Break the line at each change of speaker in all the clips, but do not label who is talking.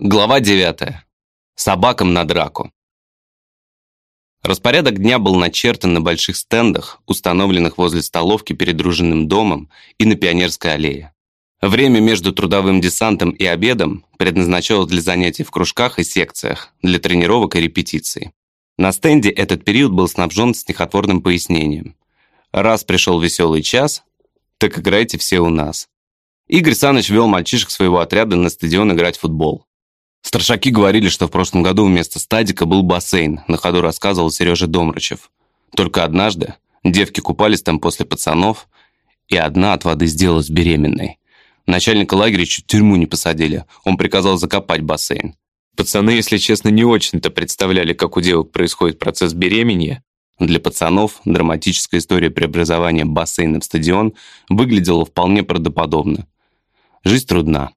Глава 9. Собакам на драку. Распорядок дня был начертан на больших стендах, установленных возле столовки перед дружинным домом и на Пионерской аллее. Время между трудовым десантом и обедом предназначалось для занятий в кружках и секциях, для тренировок и репетиций. На стенде этот период был снабжен стихотворным пояснением. «Раз пришел веселый час, так играйте все у нас». Игорь Саныч вел мальчишек своего отряда на стадион играть в футбол. Старшаки говорили, что в прошлом году вместо стадика был бассейн, на ходу рассказывал Сережа Домрачев. Только однажды девки купались там после пацанов, и одна от воды сделалась беременной. Начальника лагеря чуть тюрьму не посадили, он приказал закопать бассейн. Пацаны, если честно, не очень-то представляли, как у девок происходит процесс беременения. Для пацанов драматическая история преобразования бассейна в стадион выглядела вполне правдоподобно. Жизнь трудна.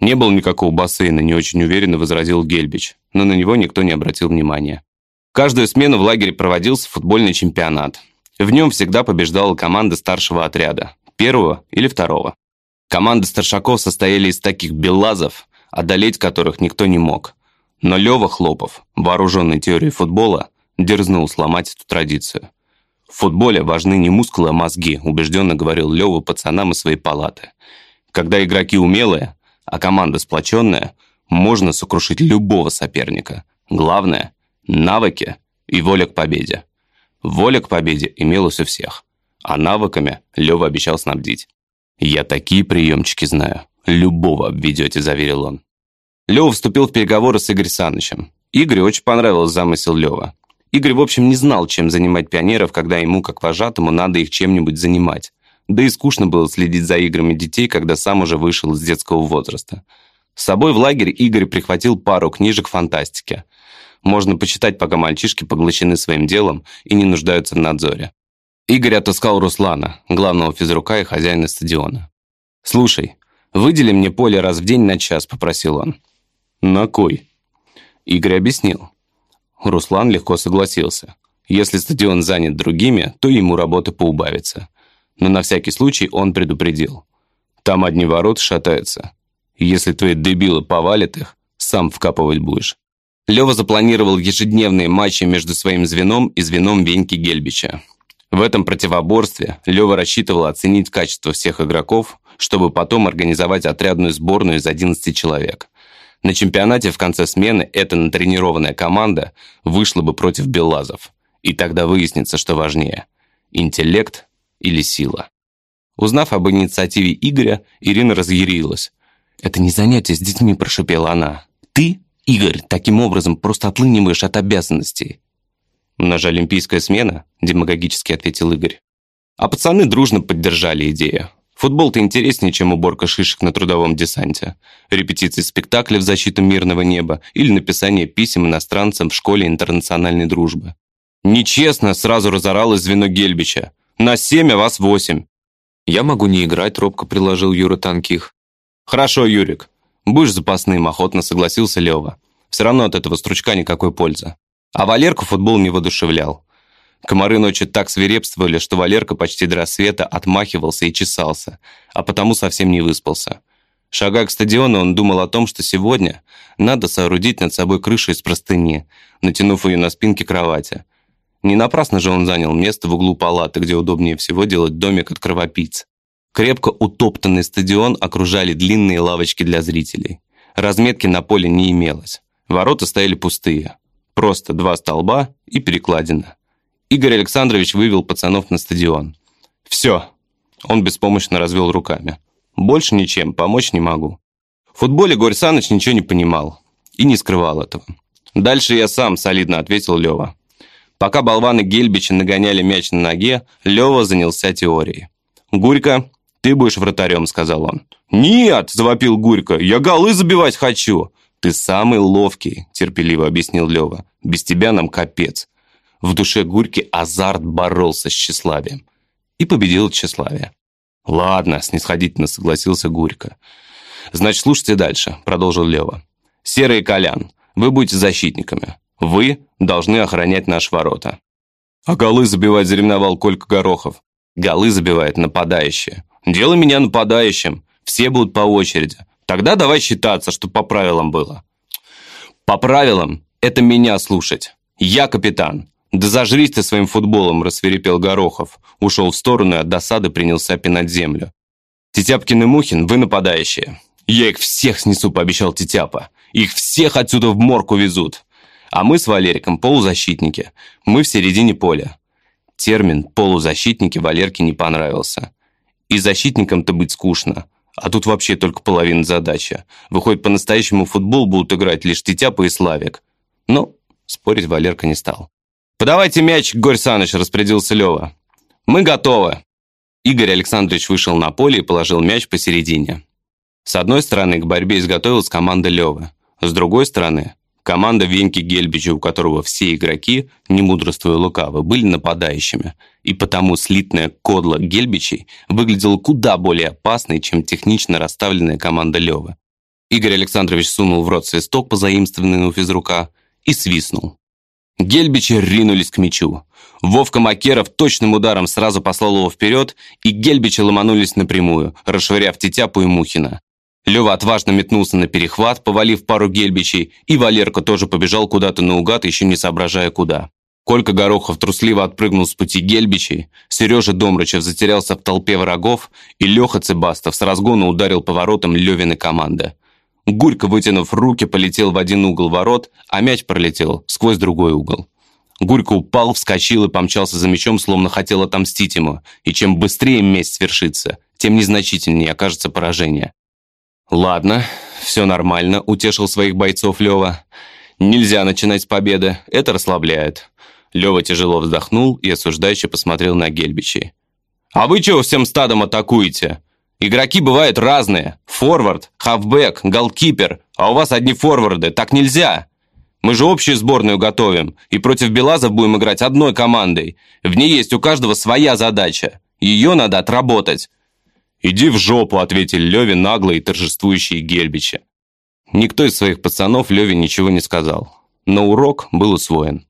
«Не было никакого бассейна», – не очень уверенно возразил Гельбич, но на него никто не обратил внимания. Каждую смену в лагере проводился футбольный чемпионат. В нем всегда побеждала команда старшего отряда, первого или второго. Команды старшаков состояли из таких беллазов, одолеть которых никто не мог. Но Лёва Хлопов, вооруженный теорией футбола, дерзнул сломать эту традицию. В футболе важны не мускулы, а мозги, убежденно говорил Лёва пацанам из своей палаты. Когда игроки умелые, а команда сплоченная, можно сокрушить любого соперника. Главное – навыки и воля к победе. Воля к победе имелась у всех, а навыками Лёва обещал снабдить. «Я такие приемчики знаю, любого обведете», – заверил он. Лёва вступил в переговоры с Игорем Санычем. Игорю очень понравился замысел Лёва. Игорь, в общем, не знал, чем занимать пионеров, когда ему, как вожатому, надо их чем-нибудь занимать. Да и скучно было следить за играми детей, когда сам уже вышел из детского возраста. С собой в лагерь Игорь прихватил пару книжек фантастики. Можно почитать, пока мальчишки поглощены своим делом и не нуждаются в надзоре. Игорь отыскал Руслана, главного физрука и хозяина стадиона. «Слушай, выдели мне поле раз в день на час», – попросил он. «На кой?» Игорь объяснил. Руслан легко согласился. Если стадион занят другими, то ему работы поубавится но на всякий случай он предупредил. Там одни ворот шатаются. Если твои дебилы повалят их, сам вкапывать будешь. Лёва запланировал ежедневные матчи между своим звеном и звеном Веньки Гельбича. В этом противоборстве Лёва рассчитывал оценить качество всех игроков, чтобы потом организовать отрядную сборную из 11 человек. На чемпионате в конце смены эта натренированная команда вышла бы против Беллазов. И тогда выяснится, что важнее – интеллект или сила. Узнав об инициативе Игоря, Ирина разъярилась. «Это не занятие с детьми», – прошепела она. «Ты, Игорь, таким образом просто отлыниваешь от обязанностей». «У нас же олимпийская смена», – демагогически ответил Игорь. А пацаны дружно поддержали идею. Футбол-то интереснее, чем уборка шишек на трудовом десанте, репетиции спектакля в защиту мирного неба или написание писем иностранцам в школе интернациональной дружбы. Нечестно сразу разоралось звено Гельбича. На семь, а вас восемь». «Я могу не играть», — робко предложил Юра Танких. «Хорошо, Юрик. Будешь запасным», — охотно согласился Лева. «Все равно от этого стручка никакой пользы». А Валерку футбол не воодушевлял. Комары ночью так свирепствовали, что Валерка почти до рассвета отмахивался и чесался, а потому совсем не выспался. Шагая к стадиону, он думал о том, что сегодня надо соорудить над собой крышу из простыни, натянув ее на спинке кровати — не напрасно же он занял место в углу палаты, где удобнее всего делать домик от кровопийц. Крепко утоптанный стадион окружали длинные лавочки для зрителей. Разметки на поле не имелось. Ворота стояли пустые. Просто два столба и перекладина. Игорь Александрович вывел пацанов на стадион. «Все!» Он беспомощно развел руками. «Больше ничем, помочь не могу». В футболе Горь Саныч ничего не понимал. И не скрывал этого. «Дальше я сам», — солидно ответил Лева. Пока болваны Гельбича нагоняли мяч на ноге, Лёва занялся теорией. «Гурька, ты будешь вратарем», — сказал он. «Нет!» — завопил Гурька. «Я голы забивать хочу!» «Ты самый ловкий», — терпеливо объяснил Лёва. «Без тебя нам капец». В душе Гурьки азарт боролся с тщеславием. И победил тщеславие. «Ладно», — снисходительно согласился Гурька. «Значит, слушайте дальше», — продолжил Лёва. «Серый и Колян, вы будете защитниками. Вы должны охранять наши ворота. А голы забивать заревновал Колька Горохов. Голы забивает нападающие. Делай меня нападающим. Все будут по очереди. Тогда давай считаться, что по правилам было. По правилам это меня слушать. Я капитан. Да зажрись ты своим футболом, рассверепел Горохов. Ушел в сторону и от досады принялся пинать землю. Тетяпкин и Мухин, вы нападающие. Я их всех снесу, пообещал Тетяпа. Их всех отсюда в морг увезут. А мы с Валериком полузащитники. Мы в середине поля. Термин «полузащитники» Валерке не понравился. И защитникам-то быть скучно. А тут вообще только половина задачи. Выходит, по-настоящему футбол будут играть лишь Тетяпа и Славик. Но спорить Валерка не стал. «Подавайте мяч, Горь Саныч», – распорядился Лева. «Мы готовы». Игорь Александрович вышел на поле и положил мяч посередине. С одной стороны, к борьбе изготовилась команда Левы. С другой стороны, команда Веньки Гельбича, у которого все игроки, не мудрствуя лукаво, были нападающими. И потому слитная кодла Гельбичей выглядела куда более опасной, чем технично расставленная команда Левы. Игорь Александрович сунул в рот свисток, позаимствованный у физрука, и свистнул. Гельбичи ринулись к мячу. Вовка Макеров точным ударом сразу послал его вперед, и Гельбичи ломанулись напрямую, расшвыряв Тетяпу и Мухина. Лева отважно метнулся на перехват, повалив пару гельбичей, и Валерка тоже побежал куда-то наугад, еще не соображая куда. Колька Горохов трусливо отпрыгнул с пути гельбичей, Сережа Домрачев затерялся в толпе врагов, и Леха Цыбастов с разгона ударил поворотом Левины команды. Гурько, вытянув руки, полетел в один угол ворот, а мяч пролетел сквозь другой угол. Гурько упал, вскочил и помчался за мячом, словно хотел отомстить ему, и чем быстрее месть свершится, тем незначительнее окажется поражение. «Ладно, все нормально», – утешил своих бойцов Лева. «Нельзя начинать с победы, это расслабляет». Лева тяжело вздохнул и осуждающе посмотрел на Гельбичей. «А вы чего всем стадом атакуете? Игроки бывают разные. Форвард, хавбэк, голкипер. А у вас одни форварды. Так нельзя. Мы же общую сборную готовим. И против Белазов будем играть одной командой. В ней есть у каждого своя задача. Ее надо отработать. «Иди в жопу», — ответили Леве наглые и торжествующие Гельбичи. Никто из своих пацанов Леве ничего не сказал. Но урок был усвоен.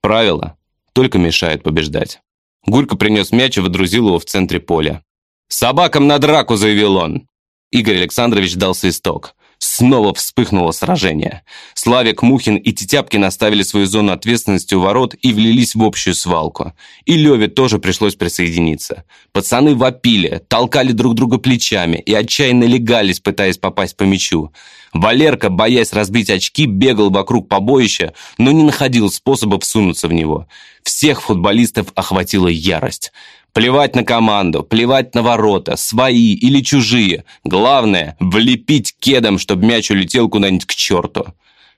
Правило только мешает побеждать. Гурько принес мяч и водрузил его в центре поля. «Собакам на драку!» – заявил он. Игорь Александрович дал свисток. Снова вспыхнуло сражение. Славик, Мухин и Тетяпкин оставили свою зону ответственности у ворот и влились в общую свалку. И Леве тоже пришлось присоединиться. Пацаны вопили, толкали друг друга плечами и отчаянно легались, пытаясь попасть по мячу. Валерка, боясь разбить очки, бегал вокруг побоища, но не находил способа всунуться в него. Всех футболистов охватила ярость. Плевать на команду, плевать на ворота, свои или чужие. Главное – влепить кедом, чтобы мяч улетел куда-нибудь к черту.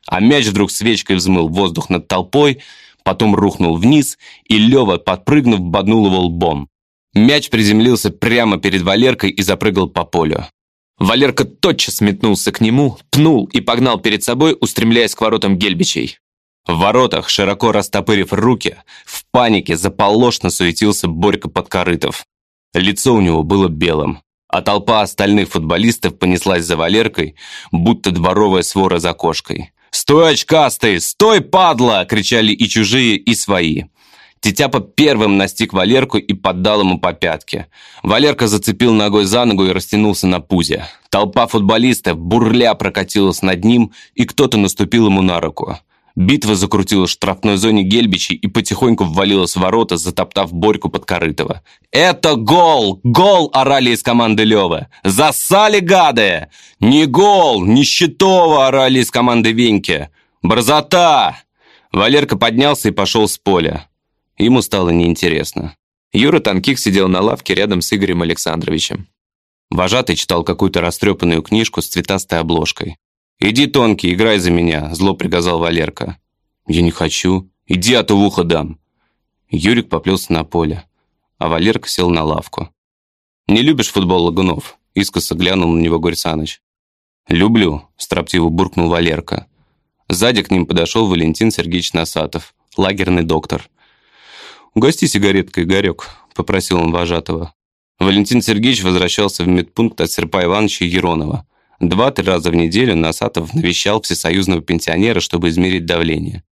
А мяч вдруг свечкой взмыл воздух над толпой, потом рухнул вниз, и Лева, подпрыгнув, боднул его лбом. Мяч приземлился прямо перед Валеркой и запрыгал по полю. Валерка тотчас метнулся к нему, пнул и погнал перед собой, устремляясь к воротам Гельбичей. В воротах, широко растопырив руки, в панике заполошно суетился Борька Подкорытов. Лицо у него было белым, а толпа остальных футболистов понеслась за Валеркой, будто дворовая свора за кошкой. «Стой, очкастый! Стой, падла!» – кричали и чужие, и свои. Тетяпа первым настиг Валерку и поддал ему по пятке. Валерка зацепил ногой за ногу и растянулся на пузе. Толпа футболистов бурля прокатилась над ним, и кто-то наступил ему на руку. Битва закрутилась в штрафной зоне Гельбичей и потихоньку ввалилась в ворота, затоптав Борьку под Корытова. «Это гол! Гол!» – орали из команды Лёвы. «Засали, гады!» «Не гол! Не щитово!» – орали из команды Веньки. «Борзота!» Валерка поднялся и пошел с поля. Ему стало неинтересно. Юра Танких сидел на лавке рядом с Игорем Александровичем. Вожатый читал какую-то растрепанную книжку с цветастой обложкой. «Иди, тонкий, играй за меня», – зло приказал Валерка. «Я не хочу. Иди, а то в ухо дам». Юрик поплелся на поле, а Валерка сел на лавку. «Не любишь футбол лагунов?» – искоса глянул на него Горь Саныч. «Люблю», – строптиво буркнул Валерка. Сзади к ним подошел Валентин Сергеевич Насатов, лагерный доктор. «Угости сигареткой, Игорек», – попросил он вожатого. Валентин Сергеевич возвращался в медпункт от Серпа Ивановича Еронова. Два-три раза в неделю Насатов навещал всесоюзного пенсионера, чтобы измерить давление.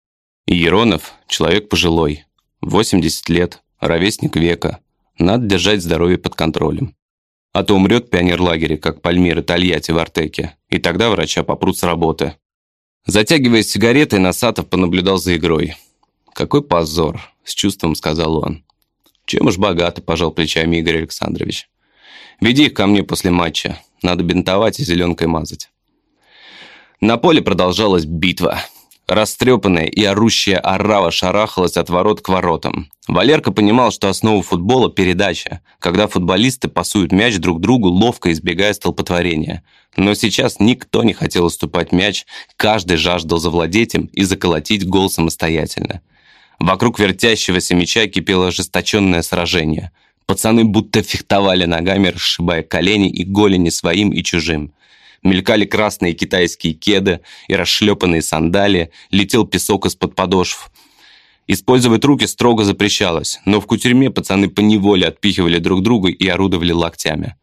Еронов – человек пожилой, 80 лет, ровесник века. Надо держать здоровье под контролем. А то умрет в пионерлагере, как Пальмира Тольятти в Артеке, и тогда врача попрут с работы. Затягиваясь сигаретой, Насатов понаблюдал за игрой. «Какой позор!» – с чувством сказал он. «Чем уж богато», – пожал плечами Игорь Александрович. «Веди их ко мне после матча. Надо бинтовать и зеленкой мазать». На поле продолжалась битва. Растрепанная и орущая орава шарахалась от ворот к воротам. Валерка понимал, что основа футбола – передача, когда футболисты пасуют мяч друг другу, ловко избегая столпотворения. Но сейчас никто не хотел уступать мяч, каждый жаждал завладеть им и заколотить гол самостоятельно. Вокруг вертящегося мяча кипело ожесточенное сражение. Пацаны будто фехтовали ногами, расшибая колени и голени своим и чужим. Мелькали красные китайские кеды и расшлепанные сандалии, летел песок из-под подошв. Использовать руки строго запрещалось, но в кутерьме пацаны поневоле отпихивали друг друга и орудовали локтями.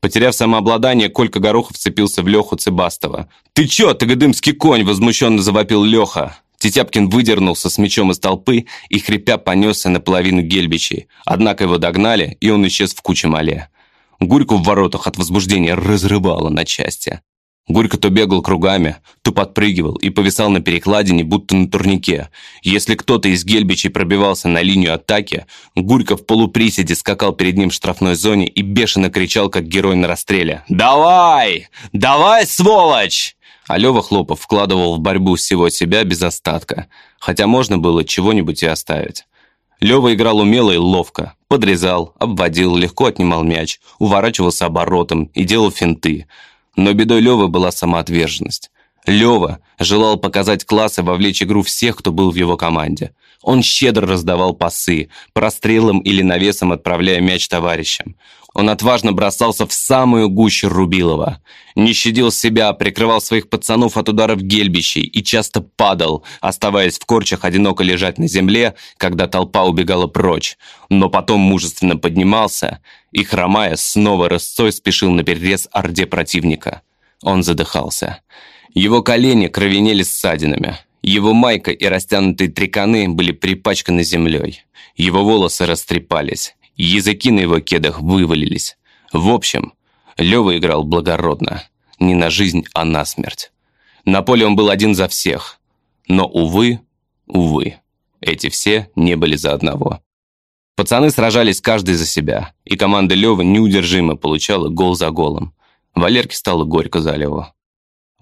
Потеряв самообладание, Колька Горохов цепился в Леху Цыбастова. «Ты чё, тагадымский конь!» – возмущенно завопил Леха. Тетяпкин выдернулся с мечом из толпы и, хрипя, понесся наполовину гельбичей. Однако его догнали, и он исчез в куче мале. Гурьку в воротах от возбуждения разрывало на части. Гурька то бегал кругами, то подпрыгивал и повисал на перекладине, будто на турнике. Если кто-то из гельбичей пробивался на линию атаки, Гурька в полуприседе скакал перед ним в штрафной зоне и бешено кричал, как герой на расстреле. «Давай! Давай, сволочь!» А Лёва Хлопов вкладывал в борьбу всего себя без остатка, хотя можно было чего-нибудь и оставить. Лёва играл умело и ловко. Подрезал, обводил, легко отнимал мяч, уворачивался оборотом и делал финты. Но бедой Лёвы была самоотверженность. Лёва желал показать класс и вовлечь игру всех, кто был в его команде. Он щедро раздавал пасы, прострелом или навесом отправляя мяч товарищам. Он отважно бросался в самую гущу Рубилова. Не щадил себя, прикрывал своих пацанов от ударов гельбищей и часто падал, оставаясь в корчах одиноко лежать на земле, когда толпа убегала прочь. Но потом мужественно поднимался и, хромая, снова рысцой спешил на перерез орде противника. Он задыхался. Его колени кровенели ссадинами. Его майка и растянутые триканы были припачканы землей. Его волосы растрепались. Языки на его кедах вывалились. В общем, Лёва играл благородно. Не на жизнь, а на смерть. На поле он был один за всех. Но, увы, увы, эти все не были за одного. Пацаны сражались каждый за себя, и команда Лёвы неудержимо получала гол за голом. Валерке стало горько за Леву.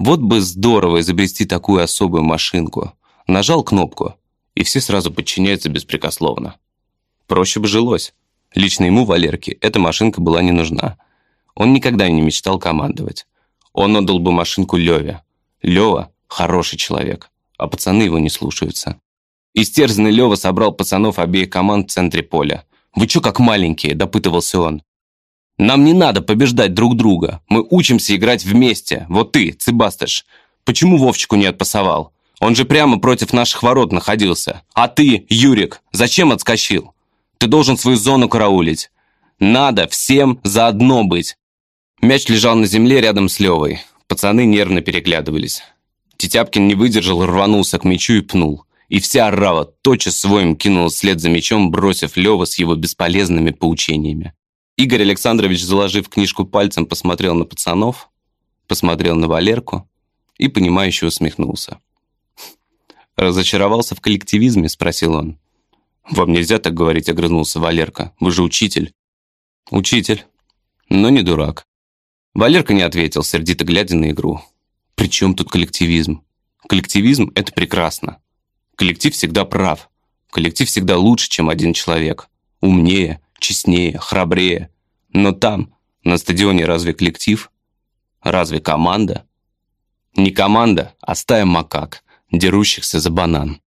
Вот бы здорово изобрести такую особую машинку. Нажал кнопку, и все сразу подчиняются беспрекословно. Проще бы жилось. Лично ему, Валерке, эта машинка была не нужна. Он никогда не мечтал командовать. Он отдал бы машинку Леве. Лева – хороший человек, а пацаны его не слушаются. Истерзанный Лева собрал пацанов обеих команд в центре поля. «Вы чё как маленькие?» – допытывался он. «Нам не надо побеждать друг друга. Мы учимся играть вместе. Вот ты, Цыбастыш, почему Вовчику не отпасовал? Он же прямо против наших ворот находился. А ты, Юрик, зачем отскочил? Ты должен свою зону караулить. Надо всем заодно быть. Мяч лежал на земле рядом с Левой. Пацаны нервно переглядывались. Тетяпкин не выдержал, рванулся к мячу и пнул. И вся орава тотчас своим кинулась вслед за мячом, бросив Лева с его бесполезными поучениями. Игорь Александрович, заложив книжку пальцем, посмотрел на пацанов, посмотрел на Валерку и, понимающе усмехнулся. «Разочаровался в коллективизме?» – спросил он. «Вам нельзя так говорить», — огрызнулся Валерка. «Вы же учитель». «Учитель, но не дурак». Валерка не ответил, сердито глядя на игру. «При чем тут коллективизм? Коллективизм — это прекрасно. Коллектив всегда прав. Коллектив всегда лучше, чем один человек. Умнее, честнее, храбрее. Но там, на стадионе, разве коллектив? Разве команда? Не команда, а стая макак, дерущихся за банан.